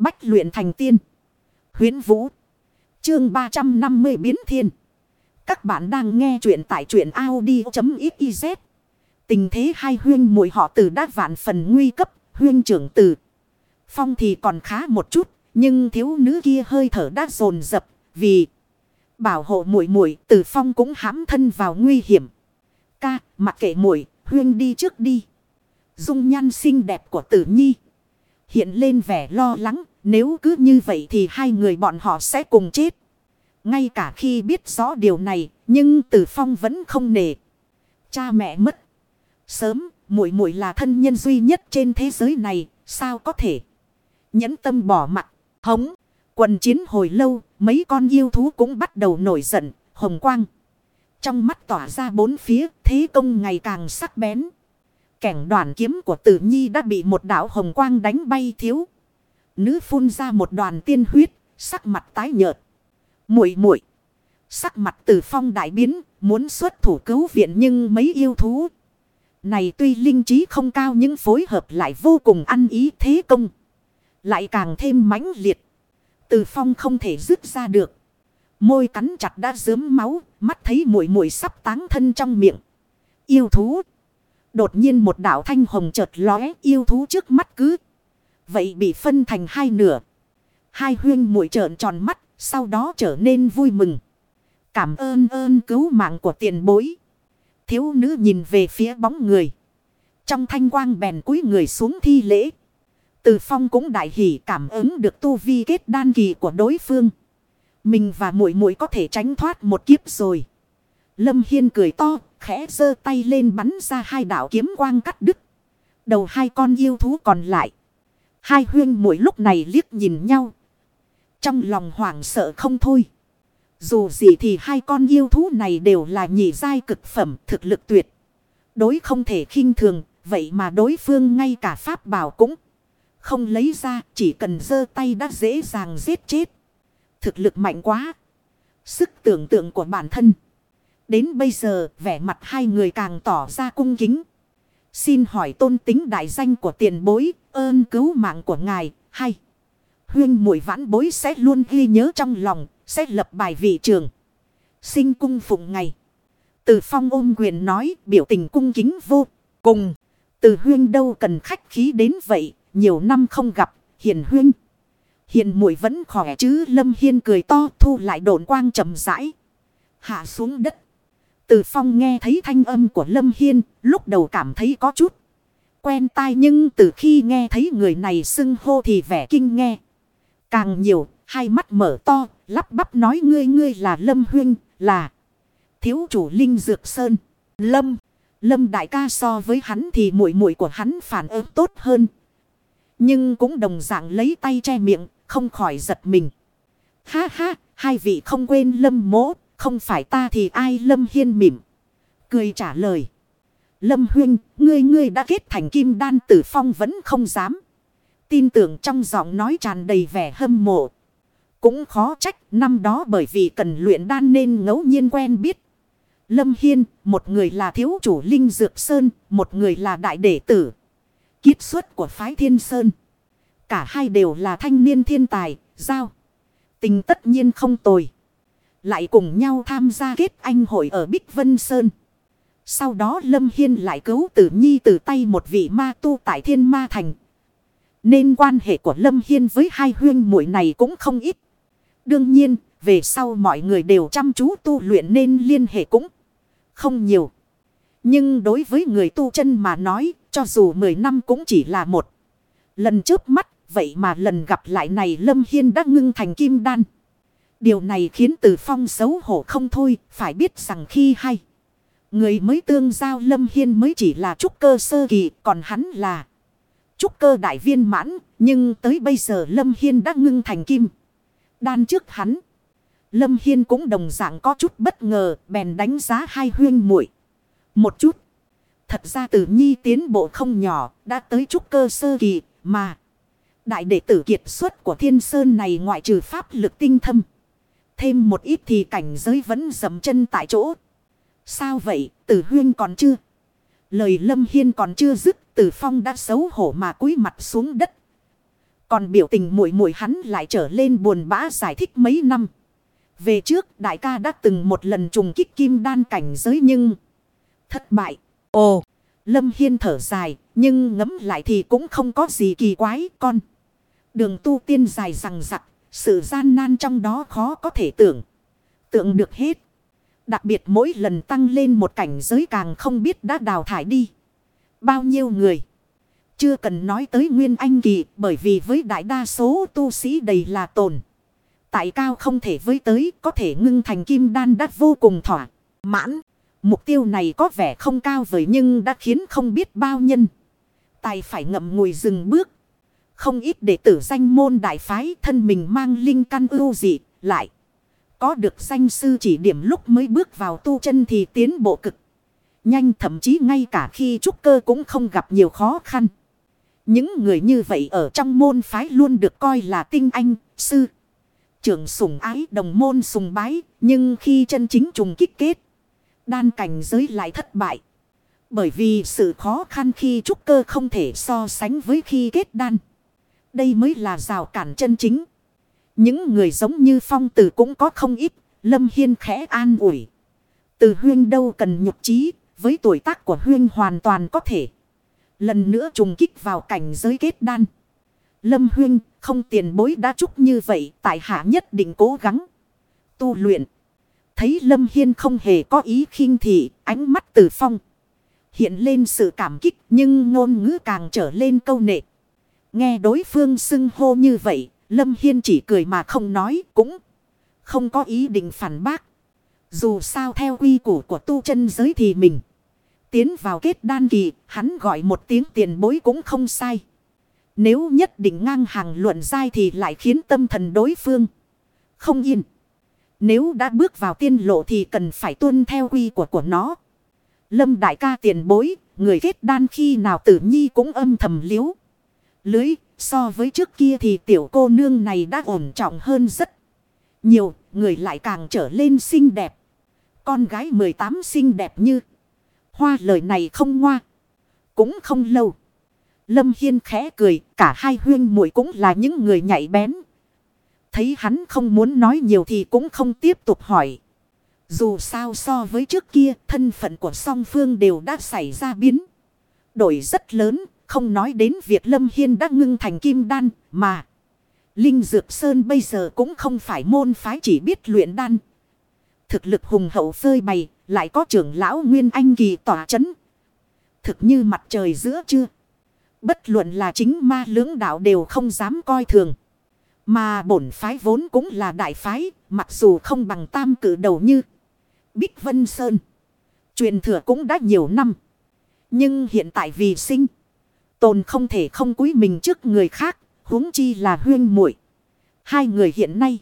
Bách luyện thành tiên. Huyến Vũ. Chương 350 biến thiên. Các bạn đang nghe truyện tại truyện Audi.xyz. Tình thế hai huyên muội họ từ đát vạn phần nguy cấp. Huyên trưởng tử Phong thì còn khá một chút. Nhưng thiếu nữ kia hơi thở đã dồn dập. Vì bảo hộ muội muội từ phong cũng hãm thân vào nguy hiểm. Ca, mặc kệ muội, huyên đi trước đi. Dung nhan xinh đẹp của tử nhi. Hiện lên vẻ lo lắng. Nếu cứ như vậy thì hai người bọn họ sẽ cùng chết. Ngay cả khi biết rõ điều này. Nhưng tử phong vẫn không nề. Cha mẹ mất. Sớm, muội muội là thân nhân duy nhất trên thế giới này. Sao có thể. Nhẫn tâm bỏ mặt. Hống. Quần chiến hồi lâu. Mấy con yêu thú cũng bắt đầu nổi giận. Hồng quang. Trong mắt tỏa ra bốn phía. Thế công ngày càng sắc bén. Cảnh đoàn kiếm của tử nhi đã bị một đảo hồng quang đánh bay thiếu. Nữ phun ra một đoàn tiên huyết, sắc mặt tái nhợt. muội muội Sắc mặt Từ phong đại biến, muốn xuất thủ cứu viện nhưng mấy yêu thú. Này tuy linh trí không cao nhưng phối hợp lại vô cùng ăn ý thế công. Lại càng thêm mãnh liệt. Từ phong không thể dứt ra được. Môi cắn chặt đã dớm máu, mắt thấy muội muội sắp táng thân trong miệng. Yêu thú. Đột nhiên một đạo thanh hồng chợt lóe yêu thú trước mắt cứ. Vậy bị phân thành hai nửa. Hai huyên muội trợn tròn mắt, sau đó trở nên vui mừng. Cảm ơn ơn cứu mạng của tiền bối. Thiếu nữ nhìn về phía bóng người. Trong thanh quang bèn cúi người xuống thi lễ. Từ phong cũng đại hỉ cảm ứng được tu vi kết đan kỳ của đối phương. Mình và muội muội có thể tránh thoát một kiếp rồi. Lâm Hiên cười to, khẽ giơ tay lên bắn ra hai đạo kiếm quang cắt đứt. Đầu hai con yêu thú còn lại. Hai huyên mỗi lúc này liếc nhìn nhau. Trong lòng hoảng sợ không thôi. Dù gì thì hai con yêu thú này đều là nhị giai cực phẩm thực lực tuyệt. Đối không thể khinh thường, vậy mà đối phương ngay cả pháp bảo cũng không lấy ra, chỉ cần giơ tay đã dễ dàng giết chết. Thực lực mạnh quá. Sức tưởng tượng của bản thân. Đến bây giờ, vẻ mặt hai người càng tỏ ra cung kính. Xin hỏi tôn tính đại danh của tiền bối, ơn cứu mạng của ngài, hay. Huyên mùi vãn bối sẽ luôn ghi nhớ trong lòng, sẽ lập bài vị trường. Sinh cung phụng ngày. Từ phong ôm quyền nói, biểu tình cung kính vô cùng. Từ huyên đâu cần khách khí đến vậy, nhiều năm không gặp, hiền huyên. Hiền muội vẫn khỏe chứ Lâm Hiên cười to thu lại đồn quang trầm rãi. Hạ xuống đất. Từ phong nghe thấy thanh âm của Lâm Hiên, lúc đầu cảm thấy có chút quen tai nhưng từ khi nghe thấy người này xưng hô thì vẻ kinh nghe. Càng nhiều, hai mắt mở to, lắp bắp nói ngươi ngươi là Lâm Huyên, là thiếu chủ Linh Dược Sơn. Lâm, Lâm đại ca so với hắn thì muội muội của hắn phản ứng tốt hơn. Nhưng cũng đồng dạng lấy tay che miệng, không khỏi giật mình. Ha ha, hai vị không quên Lâm mỗ, không phải ta thì ai Lâm Hiên mỉm. Cười trả lời. Lâm Huyên, ngươi ngươi đã kết thành kim đan tử phong vẫn không dám. Tin tưởng trong giọng nói tràn đầy vẻ hâm mộ. Cũng khó trách năm đó bởi vì cần luyện đan nên ngẫu nhiên quen biết. Lâm Hiên, một người là thiếu chủ Linh Dược Sơn, một người là đại đệ tử. Kiết xuất của phái Thiên Sơn. Cả hai đều là thanh niên thiên tài, giao. Tình tất nhiên không tồi. Lại cùng nhau tham gia kết anh hội ở Bích Vân Sơn. Sau đó Lâm Hiên lại cứu tử nhi từ tay một vị ma tu tại thiên ma thành. Nên quan hệ của Lâm Hiên với hai huyên muội này cũng không ít. Đương nhiên, về sau mọi người đều chăm chú tu luyện nên liên hệ cũng không nhiều. Nhưng đối với người tu chân mà nói, cho dù 10 năm cũng chỉ là một lần trước mắt, vậy mà lần gặp lại này Lâm Hiên đã ngưng thành kim đan. Điều này khiến Từ Phong xấu hổ không thôi, phải biết rằng khi hay. Người mới tương giao Lâm Hiên mới chỉ là trúc cơ sơ kỳ, còn hắn là trúc cơ đại viên mãn, nhưng tới bây giờ Lâm Hiên đã ngưng thành kim. Đan trước hắn, Lâm Hiên cũng đồng dạng có chút bất ngờ, bèn đánh giá hai huyên muội Một chút, thật ra tử nhi tiến bộ không nhỏ, đã tới trúc cơ sơ kỳ, mà. Đại đệ tử kiệt xuất của thiên sơn này ngoại trừ pháp lực tinh thâm. Thêm một ít thì cảnh giới vẫn dầm chân tại chỗ. Sao vậy, tử huyên còn chưa? Lời lâm hiên còn chưa dứt, tử phong đã xấu hổ mà cúi mặt xuống đất. Còn biểu tình muội muội hắn lại trở lên buồn bã giải thích mấy năm. Về trước đại ca đã từng một lần trùng kích kim đan cảnh giới nhưng thất bại. Ồ, Lâm Hiên thở dài nhưng ngấm lại thì cũng không có gì kỳ quái con. Đường tu tiên dài rằng rặc, sự gian nan trong đó khó có thể tưởng. Tượng được hết. Đặc biệt mỗi lần tăng lên một cảnh giới càng không biết đã đào thải đi. Bao nhiêu người. Chưa cần nói tới Nguyên Anh Kỳ, bởi vì với đại đa số tu sĩ đầy là tồn. Tại cao không thể với tới, có thể ngưng thành kim đan đắt vô cùng thỏa. Mãn. Mục tiêu này có vẻ không cao vời nhưng đã khiến không biết bao nhân. Tài phải ngậm ngùi dừng bước. Không ít đệ tử danh môn đại phái thân mình mang linh căn ưu dị, lại. Có được danh sư chỉ điểm lúc mới bước vào tu chân thì tiến bộ cực. Nhanh thậm chí ngay cả khi trúc cơ cũng không gặp nhiều khó khăn. Những người như vậy ở trong môn phái luôn được coi là tinh anh, sư. Trưởng sủng ái đồng môn sùng bái, nhưng khi chân chính trùng kích kết, đan cảnh giới lại thất bại. Bởi vì sự khó khăn khi trúc cơ không thể so sánh với khi kết đan. Đây mới là rào cản chân chính. Những người giống như phong tử cũng có không ít, lâm hiên khẽ an ủi. Từ huyên đâu cần nhục trí, với tuổi tác của huyên hoàn toàn có thể. Lần nữa trùng kích vào cảnh giới kết đan. Lâm huyên không tiền bối đã chúc như vậy tại hạ nhất định cố gắng. Tu luyện. Thấy Lâm Hiên không hề có ý khinh thị ánh mắt từ phong. Hiện lên sự cảm kích nhưng ngôn ngữ càng trở lên câu nệ. Nghe đối phương xưng hô như vậy Lâm Hiên chỉ cười mà không nói cũng không có ý định phản bác. Dù sao theo quy củ của tu chân giới thì mình. Tiến vào kết đan kỳ, hắn gọi một tiếng tiền bối cũng không sai. Nếu nhất định ngang hàng luận sai thì lại khiến tâm thần đối phương không yên. Nếu đã bước vào tiên lộ thì cần phải tuân theo quy của của nó. Lâm đại ca tiền bối, người kết đan khi nào tử nhi cũng âm thầm liếu. Lưới, so với trước kia thì tiểu cô nương này đã ổn trọng hơn rất nhiều, người lại càng trở lên xinh đẹp. Con gái 18 xinh đẹp như Hoa lời này không ngoa. Cũng không lâu. Lâm Hiên khẽ cười. Cả hai huyên muội cũng là những người nhạy bén. Thấy hắn không muốn nói nhiều thì cũng không tiếp tục hỏi. Dù sao so với trước kia thân phận của song phương đều đã xảy ra biến. Đổi rất lớn. Không nói đến việc Lâm Hiên đã ngưng thành kim đan mà. Linh Dược Sơn bây giờ cũng không phải môn phái chỉ biết luyện đan. Thực lực hùng hậu phơi bày lại có trưởng lão Nguyên Anh kỳ tỏa chấn. Thực như mặt trời giữa chưa Bất luận là chính ma lưỡng đạo đều không dám coi thường. Mà bổn phái vốn cũng là đại phái, mặc dù không bằng tam cử đầu như Bích Vân Sơn. Truyền thừa cũng đã nhiều năm. Nhưng hiện tại vì sinh, tồn không thể không cúi mình trước người khác, huống chi là huyên muội. Hai người hiện nay